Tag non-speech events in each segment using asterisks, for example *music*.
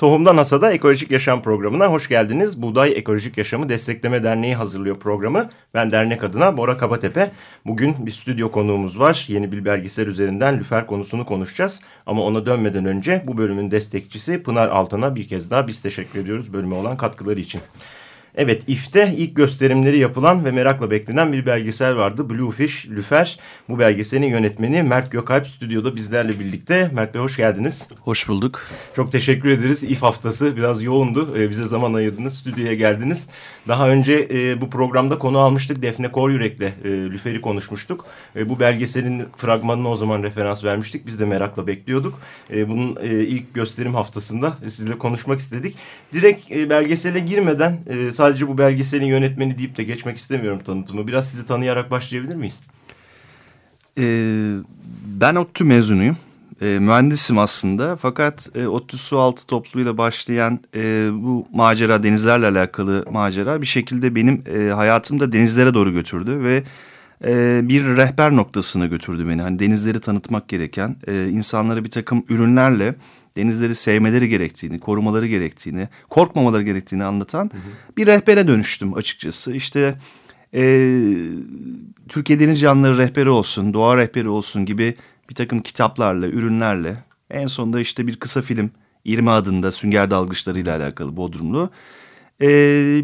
Tohumdan Hasada Ekolojik Yaşam programına hoş geldiniz. Buğday Ekolojik Yaşamı Destekleme Derneği hazırlıyor programı. Ben dernek adına Bora Kabatepe. Bugün bir stüdyo konuğumuz var. Yeni bir belgesel üzerinden lüfer konusunu konuşacağız. Ama ona dönmeden önce bu bölümün destekçisi Pınar Altan'a bir kez daha biz teşekkür ediyoruz bölüme olan katkıları için. Evet İF'te ilk gösterimleri yapılan ve merakla beklenen bir belgesel vardı. Bluefish, Lüfer. Bu belgeselin yönetmeni Mert Gökalp stüdyoda bizlerle birlikte. Mert Bey hoş geldiniz. Hoş bulduk. Çok teşekkür ederiz. İF haftası biraz yoğundu. Ee, bize zaman ayırdınız, stüdyoya geldiniz. Daha önce e, bu programda konu almıştık. Defne Koryürek'le e, Lüfer'i konuşmuştuk. E, bu belgeselin fragmanını o zaman referans vermiştik. Biz de merakla bekliyorduk. E, bunun e, ilk gösterim haftasında e, sizle konuşmak istedik. Direkt e, belgesele girmeden... E, sadece bu belgeselin yönetmeni deyip de geçmek istemiyorum tanıtımı. Biraz sizi tanıyarak başlayabilir miyiz? Ee, ben ODTÜ mezunuyum. E, mühendisim aslında fakat e, ODTÜ Sualtı topluluğuyla başlayan e, bu macera denizlerle alakalı macera bir şekilde benim e, hayatımda denizlere doğru götürdü ve e, bir rehber noktasına götürdü beni. Hani denizleri tanıtmak gereken e, insanlara bir takım ürünlerle denizleri sevmeleri gerektiğini, korumaları gerektiğini, korkmamaları gerektiğini anlatan hı hı. bir rehbere dönüştüm açıkçası. İşte e, Türkiye Deniz Canlıları rehberi olsun, doğa rehberi olsun gibi bir takım kitaplarla, ürünlerle en sonunda işte bir kısa film 20 adında sünger dalgıçlarıyla alakalı Bodrumlu e,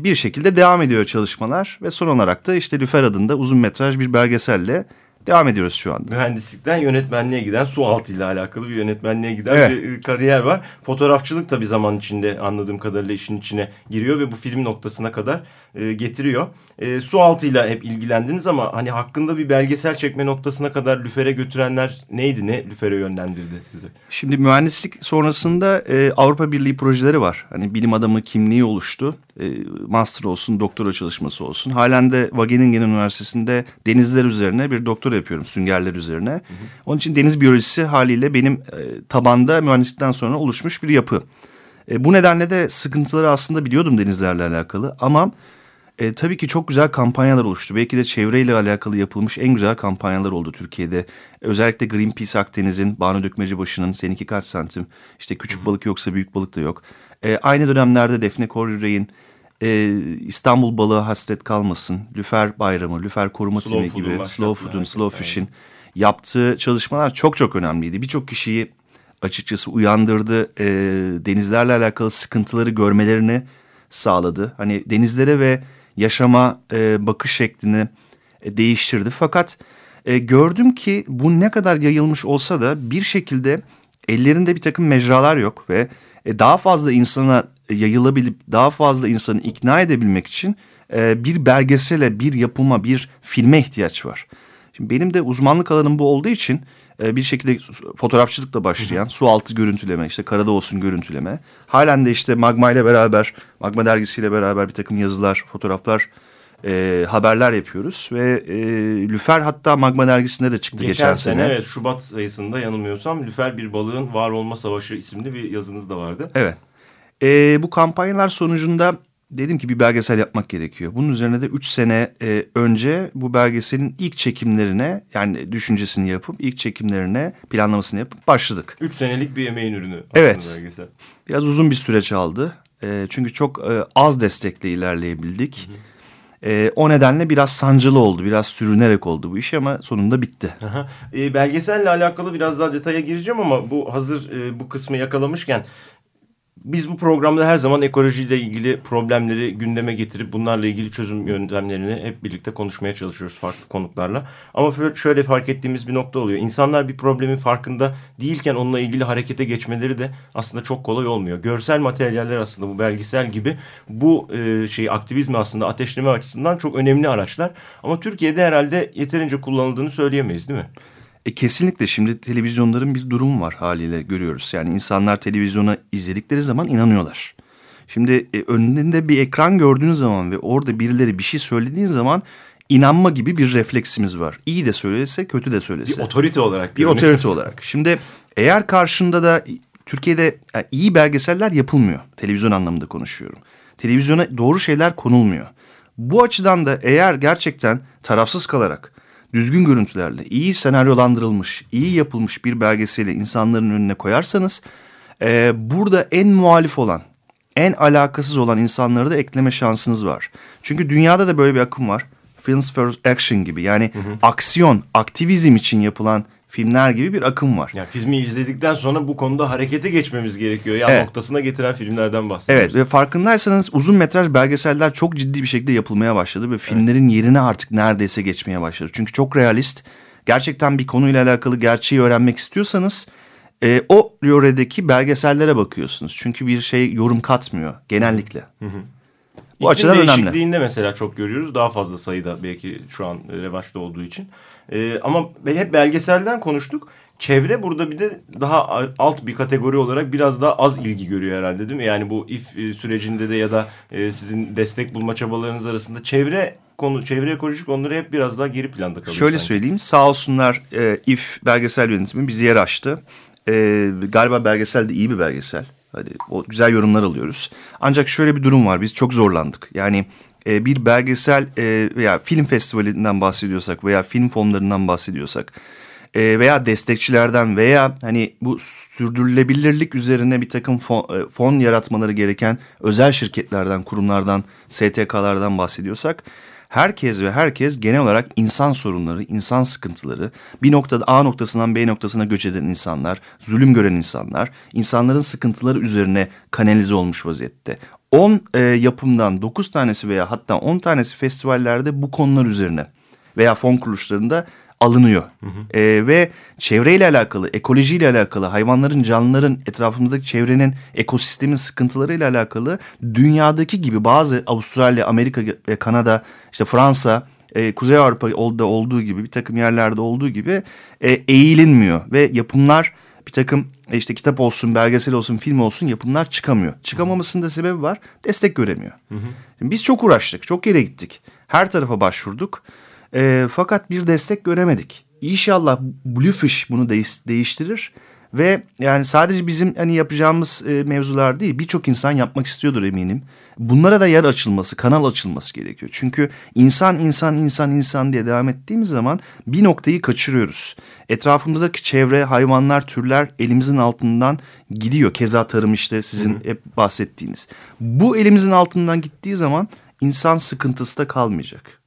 bir şekilde devam ediyor çalışmalar ve son olarak da işte Lüfer adında uzun metraj bir belgeselle devam ediyoruz şu anda. Mühendislikten yönetmenliğe giden su altı ile alakalı bir yönetmenliğe giden evet. bir kariyer var. Fotoğrafçılık da bir zaman içinde anladığım kadarıyla işin içine giriyor ve bu film noktasına kadar e, getiriyor. E, su altıyla hep ilgilendiniz ama hani hakkında bir belgesel çekme noktasına kadar Lüfer'e götürenler neydi? Ne Lüfer'e yönlendirdi sizi? Şimdi mühendislik sonrasında e, Avrupa Birliği projeleri var. Hani bilim adamı kimliği oluştu. E, master olsun, doktora çalışması olsun. Halen de Wageningen Üniversitesi'nde denizler üzerine bir doktora yapıyorum. Süngerler üzerine. Hı hı. Onun için deniz biyolojisi haliyle benim e, tabanda mühendislikten sonra oluşmuş bir yapı. E, bu nedenle de sıkıntıları aslında biliyordum denizlerle alakalı ama e, tabii ki çok güzel kampanyalar oluştu. Belki de çevreyle alakalı yapılmış en güzel kampanyalar oldu Türkiye'de. Özellikle Greenpeace Akdeniz'in, Banu Dökmecibaşı'nın Seninki Kaç Santim, işte Küçük. Balık Yoksa Büyük Balık da yok. E, aynı dönemlerde Defne Koryürek'in e, İstanbul Balığı Hasret Kalmasın, Lüfer Bayramı, Lüfer Koruma Timi gibi, Slow Food'un, Slow Fish'in yaptığı çalışmalar çok çok önemliydi. Birçok kişiyi açıkçası uyandırdı. E, denizlerle alakalı sıkıntıları görmelerini sağladı. Hani denizlere ve yaşama e, bakış şeklini e, değiştirdi. Fakat e, gördüm ki bu ne kadar yayılmış olsa da bir şekilde ellerinde bir takım mecralar yok ve e, daha fazla insana yayılabilip daha fazla insanı ikna edebilmek için e, bir belgesele, bir yapıma, bir filme ihtiyaç var. Şimdi benim de uzmanlık alanım bu olduğu için e, bir şekilde fotoğrafçılıkla başlayan hı hı. su altı görüntüleme, işte karada olsun görüntüleme. Halen de işte Magma ile beraber, Magma dergisiyle beraber bir takım yazılar, fotoğraflar e, haberler yapıyoruz ve e, Lüfer hatta Magma dergisinde de çıktı geçen, geçen sene. sene. Evet Şubat sayısında yanılmıyorsam Lüfer bir balığın var olma savaşı isimli bir yazınız da vardı. Evet. E, bu kampanyalar sonucunda dedim ki bir belgesel yapmak gerekiyor. Bunun üzerine de üç sene e, önce bu belgeselin ilk çekimlerine yani düşüncesini yapıp ilk çekimlerine planlamasını yapıp başladık. Üç senelik bir emeğin ürünü. Evet. Belgesel. Biraz uzun bir süreç aldı. E, çünkü çok e, az destekle ilerleyebildik. Hı hı. E, o nedenle biraz sancılı oldu, biraz sürünerek oldu bu iş ama sonunda bitti. Aha. E, belgeselle alakalı biraz daha detaya gireceğim ama bu hazır e, bu kısmı yakalamışken biz bu programda her zaman ekolojiyle ilgili problemleri gündeme getirip bunlarla ilgili çözüm yöntemlerini hep birlikte konuşmaya çalışıyoruz farklı konuklarla. Ama şöyle fark ettiğimiz bir nokta oluyor. İnsanlar bir problemin farkında değilken onunla ilgili harekete geçmeleri de aslında çok kolay olmuyor. Görsel materyaller aslında bu belgesel gibi bu e, şeyi aktivizmi aslında ateşleme açısından çok önemli araçlar. Ama Türkiye'de herhalde yeterince kullanıldığını söyleyemeyiz değil mi? E kesinlikle şimdi televizyonların bir durumu var haliyle görüyoruz. Yani insanlar televizyona izledikleri zaman inanıyorlar. Şimdi e, önünde bir ekran gördüğünüz zaman ve orada birileri bir şey söylediğin zaman inanma gibi bir refleksimiz var. İyi de söylese kötü de söylese. Bir otorite olarak. Bir otorite olarak. Şimdi eğer karşında da Türkiye'de yani iyi belgeseller yapılmıyor. Televizyon anlamında konuşuyorum. Televizyona doğru şeyler konulmuyor. Bu açıdan da eğer gerçekten tarafsız kalarak düzgün görüntülerle iyi senaryolandırılmış, iyi yapılmış bir belgeseli insanların önüne koyarsanız e, burada en muhalif olan, en alakasız olan insanları da ekleme şansınız var. Çünkü dünyada da böyle bir akım var. Films for Action gibi yani hı hı. aksiyon, aktivizm için yapılan filmler gibi bir akım var. Yani filmi izledikten sonra bu konuda harekete geçmemiz gerekiyor. Yani evet. noktasına getiren filmlerden bahsediyoruz. Evet ve farkındaysanız uzun metraj belgeseller çok ciddi bir şekilde yapılmaya başladı ve filmlerin evet. yerine artık neredeyse geçmeye başladı. Çünkü çok realist. Gerçekten bir konuyla alakalı gerçeği öğrenmek istiyorsanız e, o yöredeki belgesellere bakıyorsunuz. Çünkü bir şey yorum katmıyor genellikle. Hı hı. Bu İklim açıdan önemli. değişikliğinde mesela çok görüyoruz. Daha fazla sayıda belki şu an revaçta olduğu için. Ee, ama hep belgeselden konuştuk. Çevre burada bir de daha alt bir kategori olarak biraz daha az ilgi görüyor herhalde değil mi? Yani bu if e, sürecinde de ya da e, sizin destek bulma çabalarınız arasında çevre konu çevre ekolojik konuları hep biraz daha geri planda kalıyor. Şöyle sanki. söyleyeyim sağ olsunlar e, if belgesel yönetimi bizi yer açtı. E, galiba belgesel de iyi bir belgesel. Hadi o güzel yorumlar alıyoruz. Ancak şöyle bir durum var. Biz çok zorlandık. Yani e, bir belgesel e, veya film festivalinden bahsediyorsak veya film fonlarından bahsediyorsak e, veya destekçilerden veya hani bu sürdürülebilirlik üzerine bir takım fon, fon yaratmaları gereken özel şirketlerden, kurumlardan, STK'lardan bahsediyorsak herkes ve herkes genel olarak insan sorunları, insan sıkıntıları, bir noktada A noktasından B noktasına göç eden insanlar, zulüm gören insanlar, insanların sıkıntıları üzerine kanalize olmuş vaziyette. 10 e, yapımdan 9 tanesi veya hatta 10 tanesi festivallerde bu konular üzerine veya fon kuruluşlarında alınıyor. Hı hı. E, ve çevreyle alakalı, ekolojiyle alakalı, hayvanların, canlıların, etrafımızdaki çevrenin, ekosistemin sıkıntılarıyla alakalı dünyadaki gibi bazı Avustralya, Amerika ve Kanada, işte Fransa, e, Kuzey Avrupa'da olduğu gibi bir takım yerlerde olduğu gibi e, eğilinmiyor ve yapımlar bir takım işte kitap olsun, belgesel olsun, film olsun yapımlar çıkamıyor. Çıkamamasının da sebebi var. Destek göremiyor. Hı hı. biz çok uğraştık. Çok yere gittik. Her tarafa başvurduk. E, fakat bir destek göremedik. İnşallah Bluefish bunu değiş, değiştirir. Ve yani sadece bizim hani yapacağımız e, mevzular değil birçok insan yapmak istiyordur eminim. Bunlara da yer açılması, kanal açılması gerekiyor. Çünkü insan insan insan insan diye devam ettiğimiz zaman bir noktayı kaçırıyoruz. Etrafımızdaki çevre, hayvanlar, türler elimizin altından gidiyor. Keza tarım işte sizin hı hı. hep bahsettiğiniz. Bu elimizin altından gittiği zaman insan sıkıntısı da kalmayacak.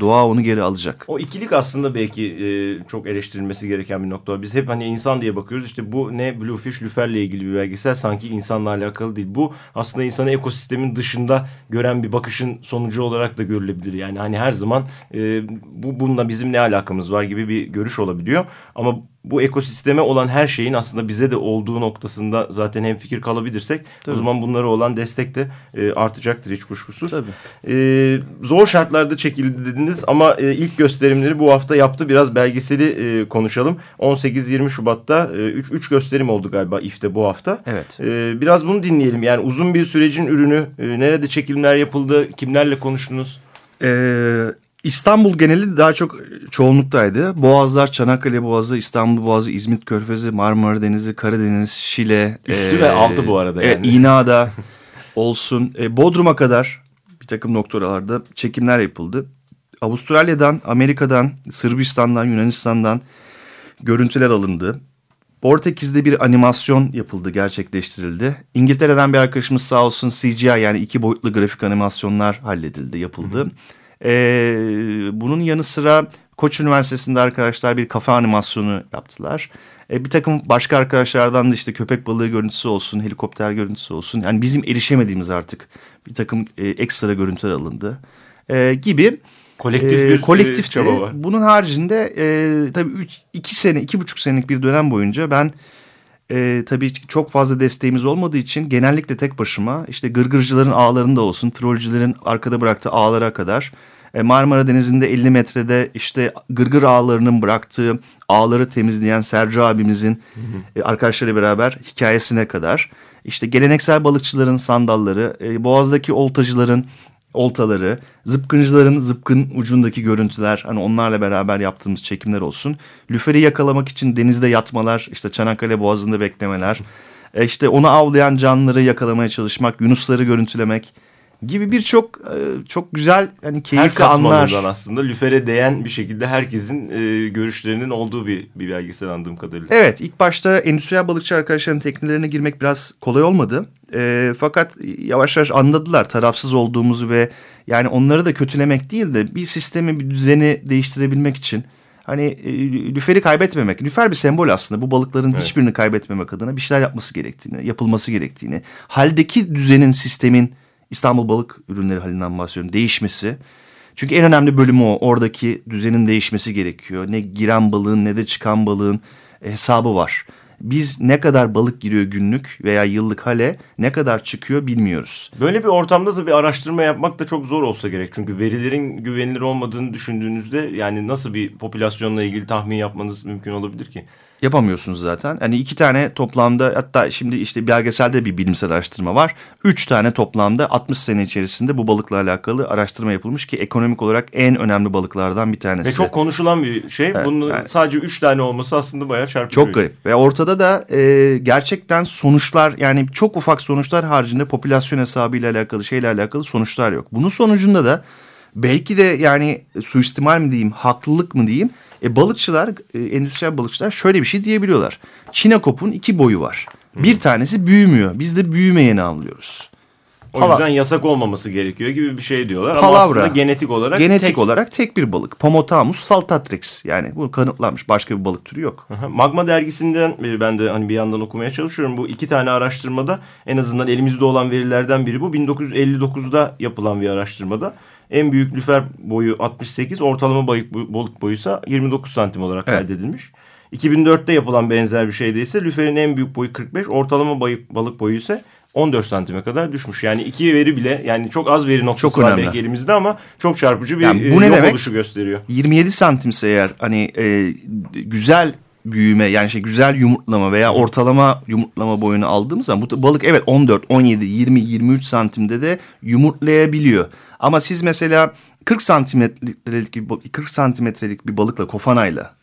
Doğa onu geri alacak. O ikilik aslında belki e, çok eleştirilmesi gereken bir nokta. Biz hep hani insan diye bakıyoruz. İşte bu ne Bluefish Lüfer'le ilgili bir belgesel sanki insanla alakalı değil. Bu aslında insanı ekosistemin dışında gören bir bakışın sonucu olarak da görülebilir. Yani hani her zaman e, bu bununla bizim ne alakamız var gibi bir görüş olabiliyor. Ama bu ekosisteme olan her şeyin aslında bize de olduğu noktasında zaten hem fikir kalabilirsek Tabii. o zaman bunlara olan destek de e, artacaktır hiç kuşkusuz. Tabii. E, zor şartlarda çekildi dediniz ama e, ilk gösterimleri bu hafta yaptı. Biraz belgeseli e, konuşalım. 18-20 Şubat'ta 3 e, üç gösterim oldu galiba İF'te bu hafta. Evet. E, biraz bunu dinleyelim. Yani uzun bir sürecin ürünü e, nerede çekimler yapıldı, kimlerle konuştunuz? Ee, İstanbul geneli daha çok çoğunluktaydı. Boğazlar, Çanakkale Boğazı, İstanbul Boğazı, İzmit Körfezi, Marmara Denizi, Karadeniz, Şile. Üstü e, ve altı bu arada yani. E, İna'da *laughs* olsun. E, Bodrum'a kadar bir takım noktalarda çekimler yapıldı. Avustralya'dan, Amerika'dan, Sırbistan'dan, Yunanistan'dan görüntüler alındı. Portekiz'de bir animasyon yapıldı, gerçekleştirildi. İngiltere'den bir arkadaşımız sağ olsun CGI yani iki boyutlu grafik animasyonlar halledildi, yapıldı. Hı hı. E, bunun yanı sıra Koç Üniversitesi'nde arkadaşlar bir kafe animasyonu yaptılar. E, bir takım başka arkadaşlardan da işte köpek balığı görüntüsü olsun, helikopter görüntüsü olsun. Yani bizim erişemediğimiz artık bir takım e, ekstra görüntüler alındı e, gibi. Kolektif bir e, çaba var. Bunun haricinde e, tabii üç, iki sene, iki buçuk senelik bir dönem boyunca ben e, tabii çok fazla desteğimiz olmadığı için genellikle tek başıma işte gırgırcıların ağlarında olsun, trolcülerin arkada bıraktığı ağlara kadar e, Marmara Denizi'nde 50 metrede işte gırgır ağlarının bıraktığı ağları temizleyen Sergio abimizin. E, arkadaşları beraber hikayesine kadar işte geleneksel balıkçıların sandalları, e, boğazdaki oltacıların oltaları, zıpkıncıların zıpkın ucundaki görüntüler hani onlarla beraber yaptığımız çekimler olsun. Lüferi yakalamak için denizde yatmalar, işte Çanakkale Boğazı'nda beklemeler. E işte onu avlayan canlıları yakalamaya çalışmak, yunusları görüntülemek gibi birçok e, çok güzel hani keyifli Her anlar. aslında lüfere değen bir şekilde herkesin e, görüşlerinin olduğu bir, bir belgesel anladığım kadarıyla. Evet ilk başta endüstriyel balıkçı arkadaşların teknelerine girmek biraz kolay olmadı. E, fakat yavaş yavaş anladılar tarafsız olduğumuzu ve yani onları da kötülemek değil de bir sistemi bir düzeni değiştirebilmek için hani e, lüferi kaybetmemek. Lüfer bir sembol aslında. Bu balıkların evet. hiçbirini kaybetmemek adına bir şeyler yapması gerektiğini, yapılması gerektiğini, haldeki düzenin, sistemin İstanbul Balık Ürünleri halinden bahsediyorum. Değişmesi. Çünkü en önemli bölümü o. Oradaki düzenin değişmesi gerekiyor. Ne giren balığın ne de çıkan balığın hesabı var. Biz ne kadar balık giriyor günlük veya yıllık hale ne kadar çıkıyor bilmiyoruz. Böyle bir ortamda da bir araştırma yapmak da çok zor olsa gerek. Çünkü verilerin güvenilir olmadığını düşündüğünüzde yani nasıl bir popülasyonla ilgili tahmin yapmanız mümkün olabilir ki? Yapamıyorsunuz zaten. Hani iki tane toplamda hatta şimdi işte belgeselde bir bilimsel araştırma var. Üç tane toplamda 60 sene içerisinde bu balıkla alakalı araştırma yapılmış ki ekonomik olarak en önemli balıklardan bir tanesi. Ve çok konuşulan bir şey. Evet, Bunun yani, sadece üç tane olması aslında bayağı çarpıcı. Çok garip ve ortada da e, gerçekten sonuçlar yani çok ufak sonuçlar haricinde popülasyon hesabıyla alakalı şeyle alakalı sonuçlar yok. Bunun sonucunda da belki de yani suistimal mi diyeyim haklılık mı diyeyim e, balıkçılar, e, endüstriyel balıkçılar şöyle bir şey diyebiliyorlar. Çinekop'un iki boyu var. Hmm. Bir tanesi büyümüyor. Biz de büyümeyeni avlıyoruz. O Pala yüzden yasak olmaması gerekiyor gibi bir şey diyorlar. Palavra. Ama aslında genetik olarak genetik tek... olarak tek bir balık. Pomotamus saltatrix. Yani bu kanıtlanmış. Başka bir balık türü yok. Magma dergisinden e, ben de hani bir yandan okumaya çalışıyorum. Bu iki tane araştırmada en azından elimizde olan verilerden biri bu. 1959'da yapılan bir araştırmada. En büyük lüfer boyu 68, ortalama balık, balık boyu ise 29 santim olarak evet. kaydedilmiş. 2004'te yapılan benzer bir şeyde ise lüferin en büyük boyu 45, ortalama balık boyu ise 14 santime kadar düşmüş. Yani iki veri bile yani çok az veri noktası çok var belki elimizde ama çok çarpıcı bir yani bu ne demek? oluşu gösteriyor. 27 santimse eğer hani e, güzel büyüme yani şey güzel yumurtlama veya ortalama yumurtlama boyunu aldığımız zaman bu balık evet 14, 17, 20, 23 santimde de yumurtlayabiliyor. Ama siz mesela 40 santimetrelik bir 40 santimetrelik bir balıkla kofanayla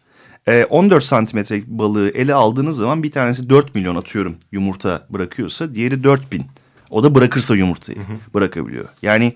14 e, santimetrelik balığı ele aldığınız zaman bir tanesi 4 milyon atıyorum yumurta bırakıyorsa diğeri 4 bin. O da bırakırsa yumurtayı hı hı. bırakabiliyor. Yani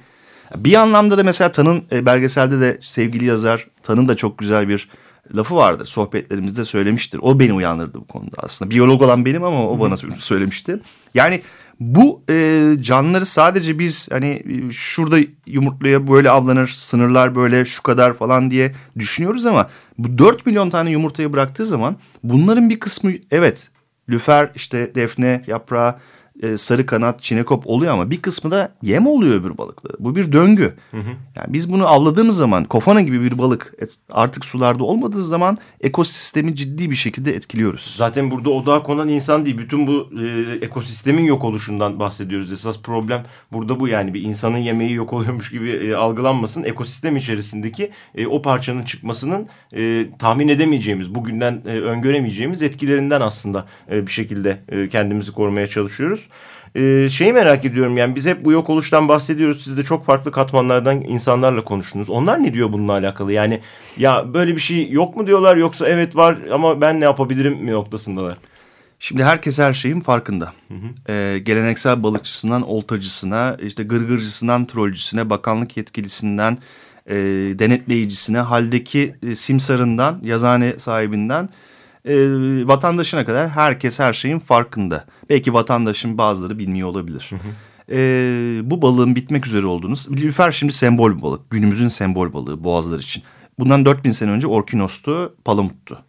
bir anlamda da mesela Tan'ın e, belgeselde de sevgili yazar Tan'ın da çok güzel bir lafı vardır. Sohbetlerimizde söylemiştir. O beni uyandırdı bu konuda aslında. Biyolog olan benim ama o bana söylemişti. Yani bu e, canlıları sadece biz hani şurada yumurtluya böyle avlanır, sınırlar böyle şu kadar falan diye düşünüyoruz ama bu 4 milyon tane yumurtayı bıraktığı zaman bunların bir kısmı evet lüfer işte defne yaprağı e, sarı kanat, çinekop oluyor ama bir kısmı da yem oluyor öbür balıkları. Bu bir döngü. Hı hı. Yani biz bunu avladığımız zaman kofana gibi bir balık artık sularda olmadığı zaman ekosistemi ciddi bir şekilde etkiliyoruz. Zaten burada odağa konan insan değil. Bütün bu e, ekosistemin yok oluşundan bahsediyoruz. Esas problem burada bu yani bir insanın yemeği yok oluyormuş gibi e, algılanmasın. Ekosistem içerisindeki e, o parçanın çıkmasının e, tahmin edemeyeceğimiz, bugünden e, öngöremeyeceğimiz etkilerinden aslında e, bir şekilde e, kendimizi korumaya çalışıyoruz. Ee, şeyi merak ediyorum yani biz hep bu yok oluştan bahsediyoruz. Siz de çok farklı katmanlardan insanlarla konuştunuz. Onlar ne diyor bununla alakalı? Yani ya böyle bir şey yok mu diyorlar yoksa evet var ama ben ne yapabilirim mi noktasındalar? Şimdi herkes her şeyin farkında. Hı hı. Ee, geleneksel balıkçısından oltacısına, işte gırgırcısından trollcüsüne, bakanlık yetkilisinden, e, denetleyicisine, haldeki e, simsarından, yazane sahibinden e, vatandaşına kadar herkes her şeyin farkında. Belki vatandaşın bazıları bilmiyor olabilir. Hı hı. E, bu balığın bitmek üzere olduğunuz. Lüfer şimdi sembol bir balık. Günümüzün sembol balığı boğazlar için. Bundan 4000 sene önce orkinostu, palamuttu.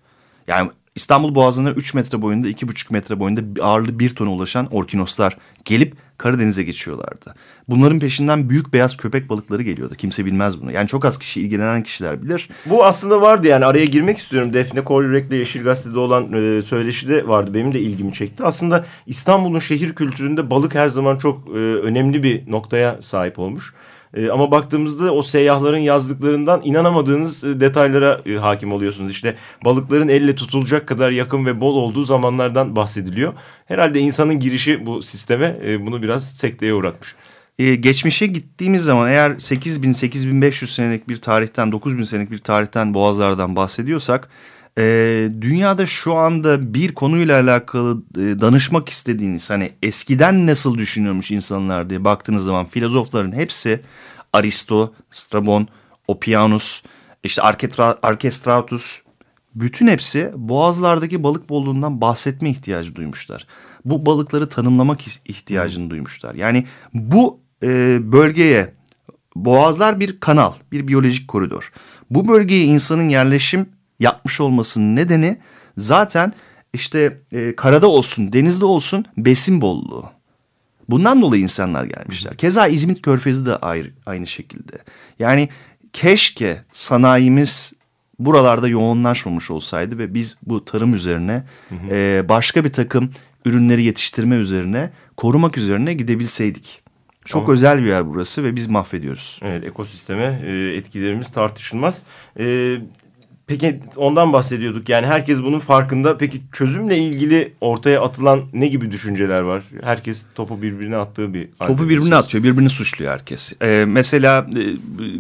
Yani İstanbul Boğazı'na 3 metre boyunda 2,5 metre boyunda ağırlığı 1 tona ulaşan orkinoslar gelip Karadeniz'e geçiyorlardı. Bunların peşinden büyük beyaz köpek balıkları geliyordu. Kimse bilmez bunu. Yani çok az kişi ilgilenen kişiler bilir. Bu aslında vardı yani araya girmek istiyorum. Defne Kolyürek'le Yeşil Gazete'de olan e, söyleşi de vardı. Benim de ilgimi çekti. Aslında İstanbul'un şehir kültüründe balık her zaman çok e, önemli bir noktaya sahip olmuş. E, ama baktığımızda o seyyahların yazdıklarından inanamadığınız e, detaylara e, hakim oluyorsunuz. İşte balıkların elle tutulacak kadar yakın ve bol olduğu zamanlardan bahsediliyor. Herhalde insanın girişi bu sisteme e, bunu biraz sekteye uğratmış. Ee, geçmişe gittiğimiz zaman eğer 8000-8500 senelik bir tarihten 9000 senelik bir tarihten boğazlardan bahsediyorsak e, dünyada şu anda bir konuyla alakalı e, danışmak istediğiniz hani eskiden nasıl düşünüyormuş insanlar diye baktığınız zaman filozofların hepsi Aristo, Strabon, Oppianus, işte Arketra, Arkestratus bütün hepsi boğazlardaki balık bolluğundan bahsetme ihtiyacı duymuşlar. Bu balıkları tanımlamak ihtiyacını duymuşlar. Yani bu e, bölgeye boğazlar bir kanal, bir biyolojik koridor. Bu bölgeye insanın yerleşim yapmış olmasının nedeni zaten işte e, karada olsun, denizde olsun besin bolluğu. Bundan dolayı insanlar gelmişler. Keza İzmit Körfezi de ayrı, aynı şekilde. Yani keşke sanayimiz buralarda yoğunlaşmamış olsaydı ve biz bu tarım üzerine hı hı. E, başka bir takım ürünleri yetiştirme üzerine korumak üzerine gidebilseydik. Çok Ama, özel bir yer burası ve biz mahvediyoruz. Evet ekosisteme e, etkilerimiz tartışılmaz. E, Peki ondan bahsediyorduk yani herkes bunun farkında. Peki çözümle ilgili ortaya atılan ne gibi düşünceler var? Herkes topu birbirine attığı bir... Topu birbirine atıyor, birbirini suçluyor herkes. Ee, mesela e,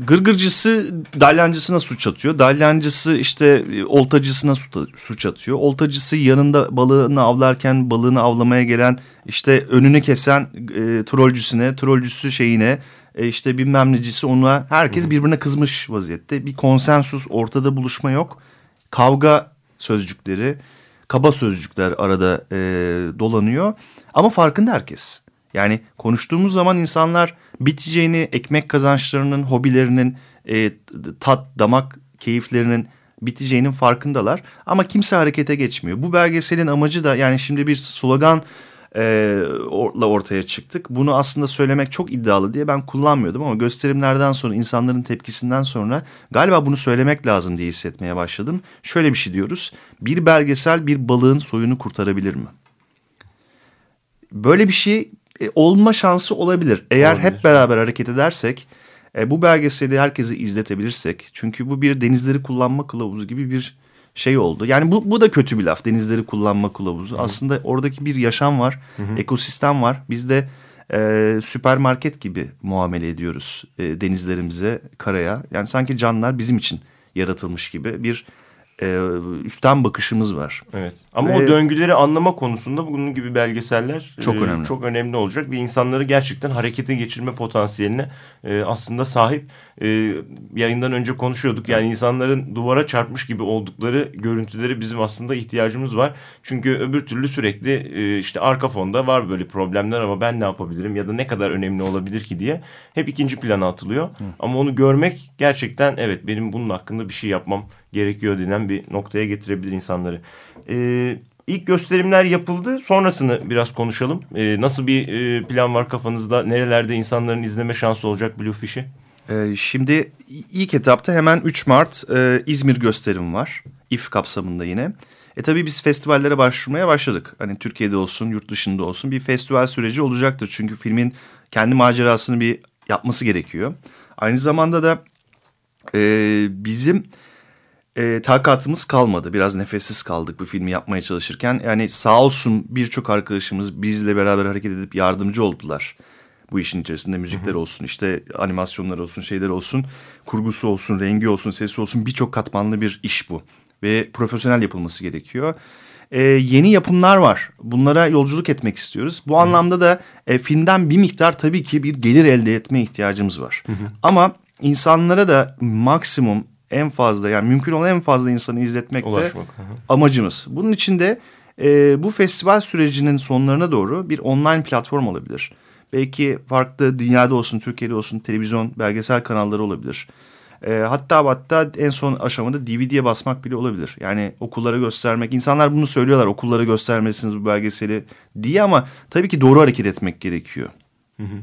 gırgırcısı dalyancısına suç atıyor. Dalyancısı işte e, oltacısına suç atıyor. Oltacısı yanında balığını avlarken balığını avlamaya gelen işte önünü kesen e, trolcüsüne, trolcüsü şeyine e, işte bilmem necisi ona herkes birbirine kızmış vaziyette. Bir konsensus ortada buluşma yok. Kavga sözcükleri, kaba sözcükler arada e, dolanıyor. Ama farkında herkes. Yani konuştuğumuz zaman insanlar biteceğini, ekmek kazançlarının, hobilerinin, e, tat, damak keyiflerinin biteceğinin farkındalar. Ama kimse harekete geçmiyor. Bu belgeselin amacı da yani şimdi bir slogan e, ortaya çıktık. Bunu aslında söylemek çok iddialı diye ben kullanmıyordum ama gösterimlerden sonra insanların tepkisinden sonra galiba bunu söylemek lazım diye hissetmeye başladım. Şöyle bir şey diyoruz. Bir belgesel bir balığın soyunu kurtarabilir mi? Böyle bir şey e, olma şansı olabilir. Eğer olabilir. hep beraber hareket edersek e, bu belgeseli herkese izletebilirsek çünkü bu bir denizleri kullanma kılavuzu gibi bir şey oldu. Yani bu, bu da kötü bir laf. Denizleri kullanma kılavuzu. Hı. Aslında oradaki bir yaşam var. Hı hı. Ekosistem var. Biz de e, süpermarket gibi muamele ediyoruz e, denizlerimize, karaya. Yani sanki canlılar bizim için yaratılmış gibi bir e, üstten bakışımız var. Evet. Ama Ve, o döngüleri anlama konusunda bunun gibi belgeseller çok e, önemli. Çok önemli olacak ve insanları gerçekten harekete geçirme potansiyeline e, aslında sahip. E, yayından önce konuşuyorduk. Yani insanların duvara çarpmış gibi oldukları görüntüleri bizim aslında ihtiyacımız var. Çünkü öbür türlü sürekli e, işte arka fonda var böyle problemler ama ben ne yapabilirim ya da ne kadar önemli olabilir ki diye hep ikinci plana atılıyor. Hı. Ama onu görmek gerçekten evet benim bunun hakkında bir şey yapmam gerekiyor denen bir noktaya getirebilir insanları. Ee, ilk gösterimler yapıldı. Sonrasını biraz konuşalım. Ee, nasıl bir e, plan var kafanızda? Nerelerde insanların izleme şansı olacak Bluefish'i? Ee, şimdi ilk etapta hemen 3 Mart e, İzmir gösterim var. İF kapsamında yine. E tabii biz festivallere başvurmaya başladık. Hani Türkiye'de olsun, yurt dışında olsun bir festival süreci olacaktır. Çünkü filmin kendi macerasını bir yapması gerekiyor. Aynı zamanda da e, bizim e, takatımız kalmadı. Biraz nefessiz kaldık bu filmi yapmaya çalışırken. Yani sağ olsun birçok arkadaşımız bizle beraber hareket edip yardımcı oldular. Bu işin içerisinde müzikler olsun, işte animasyonlar olsun, şeyler olsun, kurgusu olsun, rengi olsun, sesi olsun birçok katmanlı bir iş bu. Ve profesyonel yapılması gerekiyor. Ee, yeni yapımlar var. Bunlara yolculuk etmek istiyoruz. Bu anlamda da e, filmden bir miktar tabii ki bir gelir elde etme ihtiyacımız var. Ama insanlara da maksimum en fazla yani mümkün olan en fazla insanı izletmek de amacımız. Bunun için de e, bu festival sürecinin sonlarına doğru bir online platform olabilir. Belki farklı dünyada olsun, Türkiye'de olsun televizyon, belgesel kanalları olabilir. E, hatta hatta en son aşamada DVD'ye basmak bile olabilir. Yani okullara göstermek. İnsanlar bunu söylüyorlar okullara göstermelisiniz bu belgeseli diye ama tabii ki doğru hareket etmek gerekiyor. Hı hı.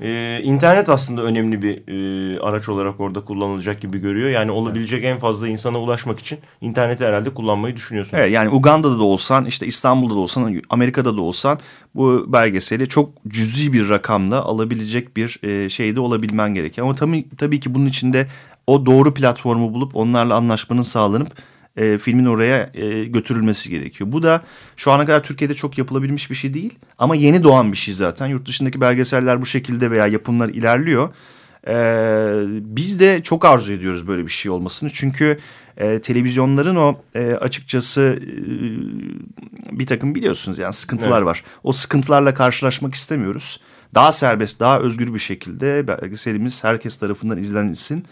Ee, internet aslında önemli bir e, araç olarak orada kullanılacak gibi görüyor. Yani olabilecek evet. en fazla insana ulaşmak için interneti herhalde kullanmayı düşünüyorsunuz. Evet yani Uganda'da da olsan işte İstanbul'da da olsan Amerika'da da olsan bu belgeseli çok cüzi bir rakamla alabilecek bir e, şeyde olabilmen gerekiyor. Ama tabii, tabii ki bunun içinde o doğru platformu bulup onlarla anlaşmanın sağlanıp e, filmin oraya e, götürülmesi gerekiyor. Bu da şu ana kadar Türkiye'de çok yapılabilmiş bir şey değil ama yeni doğan bir şey zaten. Yurt dışındaki belgeseller bu şekilde veya yapımlar ilerliyor. Ee, biz de çok arzu ediyoruz böyle bir şey olmasını. Çünkü e, televizyonların o e, açıkçası e, bir takım biliyorsunuz yani sıkıntılar evet. var. O sıkıntılarla karşılaşmak istemiyoruz. Daha serbest, daha özgür bir şekilde belgeselimiz herkes tarafından izlenilsin.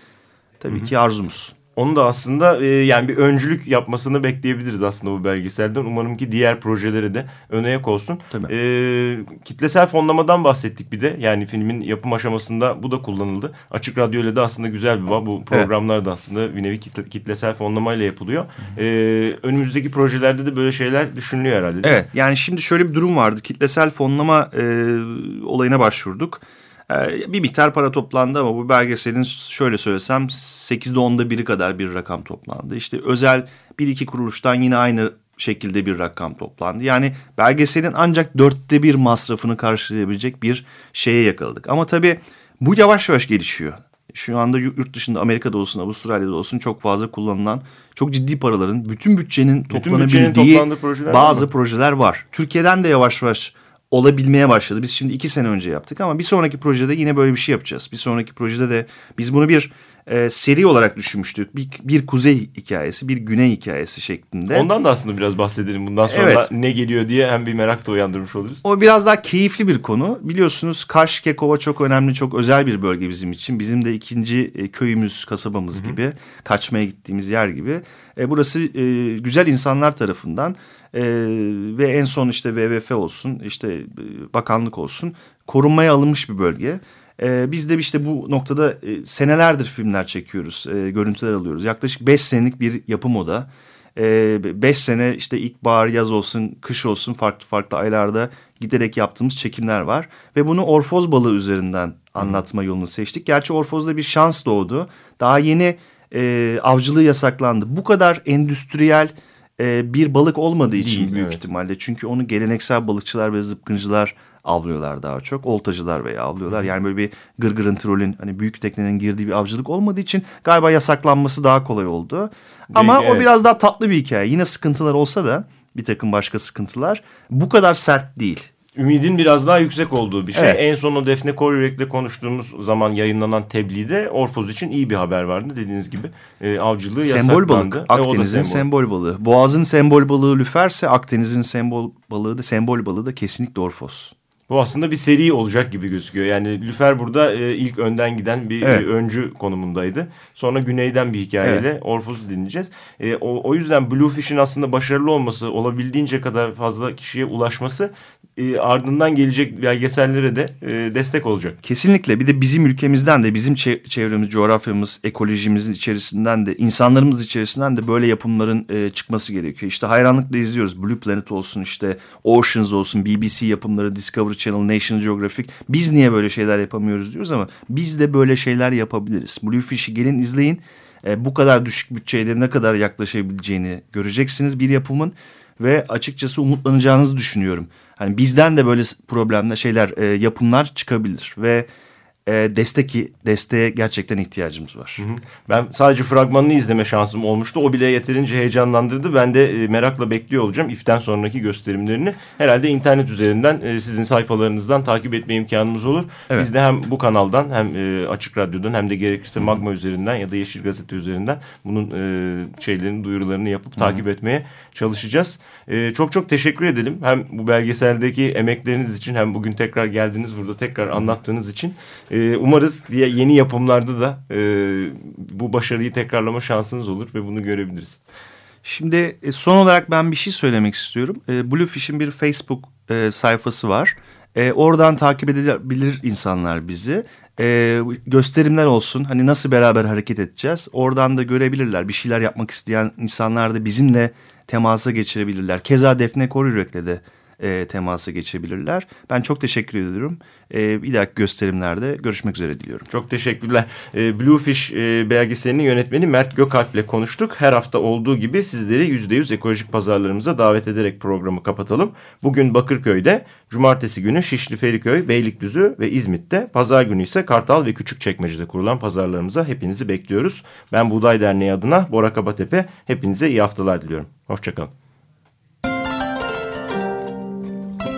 Tabii Hı -hı. ki arzumuz. Onu da aslında e, yani bir öncülük yapmasını bekleyebiliriz aslında bu belgeselden. Umarım ki diğer projelere de önayak olsun. Tabii. E, kitlesel fonlamadan bahsettik bir de. Yani filmin yapım aşamasında bu da kullanıldı. Açık Radyo ile de aslında güzel bir bağ. Bu programlar evet. da aslında bir nevi kitle, kitlesel fonlamayla yapılıyor. E, önümüzdeki projelerde de böyle şeyler düşünülüyor herhalde. Evet. Yani şimdi şöyle bir durum vardı. Kitlesel fonlama e, olayına başvurduk. Ee, bir miktar para toplandı ama bu belgeselin şöyle söylesem 8'de 10'da biri kadar bir rakam toplandı. İşte özel bir iki kuruluştan yine aynı şekilde bir rakam toplandı. Yani belgeselin ancak dörtte bir masrafını karşılayabilecek bir şeye yakaladık. Ama tabii bu yavaş yavaş gelişiyor. Şu anda yurt dışında Amerika'da olsun, Avustralya'da olsun çok fazla kullanılan, çok ciddi paraların, bütün bütçenin bütün toplanabildiği bütçenin bazı projeler var. Türkiye'den de yavaş yavaş olabilmeye başladı. Biz şimdi iki sene önce yaptık ama bir sonraki projede yine böyle bir şey yapacağız. Bir sonraki projede de biz bunu bir e, seri olarak düşünmüştük. Bir, bir kuzey hikayesi, bir güney hikayesi şeklinde. Ondan da aslında biraz bahsedelim. Bundan sonra evet. ne geliyor diye hem bir merak da uyandırmış oluruz. O biraz daha keyifli bir konu. Biliyorsunuz Kaş, Kekova çok önemli, çok özel bir bölge bizim için. Bizim de ikinci e, köyümüz, kasabamız Hı -hı. gibi, kaçmaya gittiğimiz yer gibi. E, burası e, güzel insanlar tarafından e, ve en son işte WWF olsun, işte e, bakanlık olsun korunmaya alınmış bir bölge. E, biz de işte bu noktada e, senelerdir filmler çekiyoruz, e, görüntüler alıyoruz. Yaklaşık beş senelik bir yapım o da. E, beş sene işte ilkbahar, yaz olsun, kış olsun farklı farklı aylarda giderek yaptığımız çekimler var. Ve bunu orfoz balığı üzerinden anlatma yolunu seçtik. Gerçi orfozda bir şans doğdu. Daha yeni e, avcılığı yasaklandı. Bu kadar endüstriyel e, bir balık olmadığı için Değil, büyük evet. ihtimalle. Çünkü onu geleneksel balıkçılar ve zıpkıncılar avlıyorlar daha çok. Oltacılar veya avlıyorlar. Yani böyle bir gırgırın trolün hani büyük teknenin girdiği bir avcılık olmadığı için galiba yasaklanması daha kolay oldu. Değil, Ama evet. o biraz daha tatlı bir hikaye. Yine sıkıntılar olsa da bir takım başka sıkıntılar bu kadar sert değil ümidin biraz daha yüksek olduğu bir şey. Evet. En son o Defne Koryürek'le konuştuğumuz zaman yayınlanan tebliğde Orfoz için iyi bir haber vardı. Dediğiniz gibi e, avcılığı sembol yasaklandı. Balık. Akdeniz'in e, sembol. sembol balığı. Boğaz'ın sembol balığı lüferse Akdeniz'in sembol balığı da sembol balığı da kesinlikle Orfoz. Bu aslında bir seri olacak gibi gözüküyor. Yani Lüfer burada e, ilk önden giden bir evet. e, öncü konumundaydı. Sonra güneyden bir hikayeyle evet. Orfos'u dinleyeceğiz. E, o, o yüzden Bluefish'in aslında başarılı olması, olabildiğince kadar fazla kişiye ulaşması e, ardından gelecek belgesellere de e, destek olacak. Kesinlikle. Bir de bizim ülkemizden de, bizim çevremiz, coğrafyamız, ekolojimizin içerisinden de, insanlarımız içerisinden de böyle yapımların e, çıkması gerekiyor. İşte hayranlıkla izliyoruz. Blue Planet olsun, işte Oceans olsun, BBC yapımları, Discovery Discovery Channel, National Geographic biz niye böyle şeyler yapamıyoruz diyoruz ama biz de böyle şeyler yapabiliriz. Bluefish'i gelin izleyin. E, bu kadar düşük bütçeyle ne kadar yaklaşabileceğini göreceksiniz bir yapımın ve açıkçası umutlanacağınızı düşünüyorum. Hani bizden de böyle problemler şeyler e, yapımlar çıkabilir ve e, destek desteğe gerçekten ihtiyacımız var. Hı hı. Ben sadece fragmanını izleme şansım olmuştu. O bile yeterince heyecanlandırdı. Ben de e, merakla bekliyor olacağım iften sonraki gösterimlerini. Herhalde internet üzerinden e, sizin sayfalarınızdan takip etme imkanımız olur. Evet. Biz de hem bu kanaldan hem e, Açık Radyo'dan hem de gerekirse Magma hı. üzerinden ya da Yeşil Gazete üzerinden bunun e, şeylerin duyurularını yapıp hı. takip etmeye çalışacağız. E, çok çok teşekkür edelim. Hem bu belgeseldeki emekleriniz için hem bugün tekrar geldiniz burada tekrar anlattığınız için. E, umarız diye yeni yapımlarda da e, bu başarıyı tekrarlama şansınız olur ve bunu görebiliriz. Şimdi e, son olarak ben bir şey söylemek istiyorum. E, Bluefish'in bir Facebook e, sayfası var. Oradan takip edebilir insanlar bizi. Gösterimler olsun. Hani nasıl beraber hareket edeceğiz. Oradan da görebilirler. Bir şeyler yapmak isteyen insanlar da bizimle temasa geçirebilirler. Keza Defne Koruyürek'le de e, temasa geçebilirler. Ben çok teşekkür ediyorum. E, bir dahaki gösterimlerde görüşmek üzere diliyorum. Çok teşekkürler. E, Bluefish e, belgeselinin yönetmeni Mert Gökalp ile konuştuk. Her hafta olduğu gibi sizleri %100 ekolojik pazarlarımıza davet ederek programı kapatalım. Bugün Bakırköy'de, cumartesi günü Şişli Feriköy, Beylikdüzü ve İzmit'te, pazar günü ise Kartal ve Küçükçekmece'de kurulan pazarlarımıza hepinizi bekliyoruz. Ben Buğday Derneği adına Bora Kabatepe hepinize iyi haftalar diliyorum. Hoşçakalın.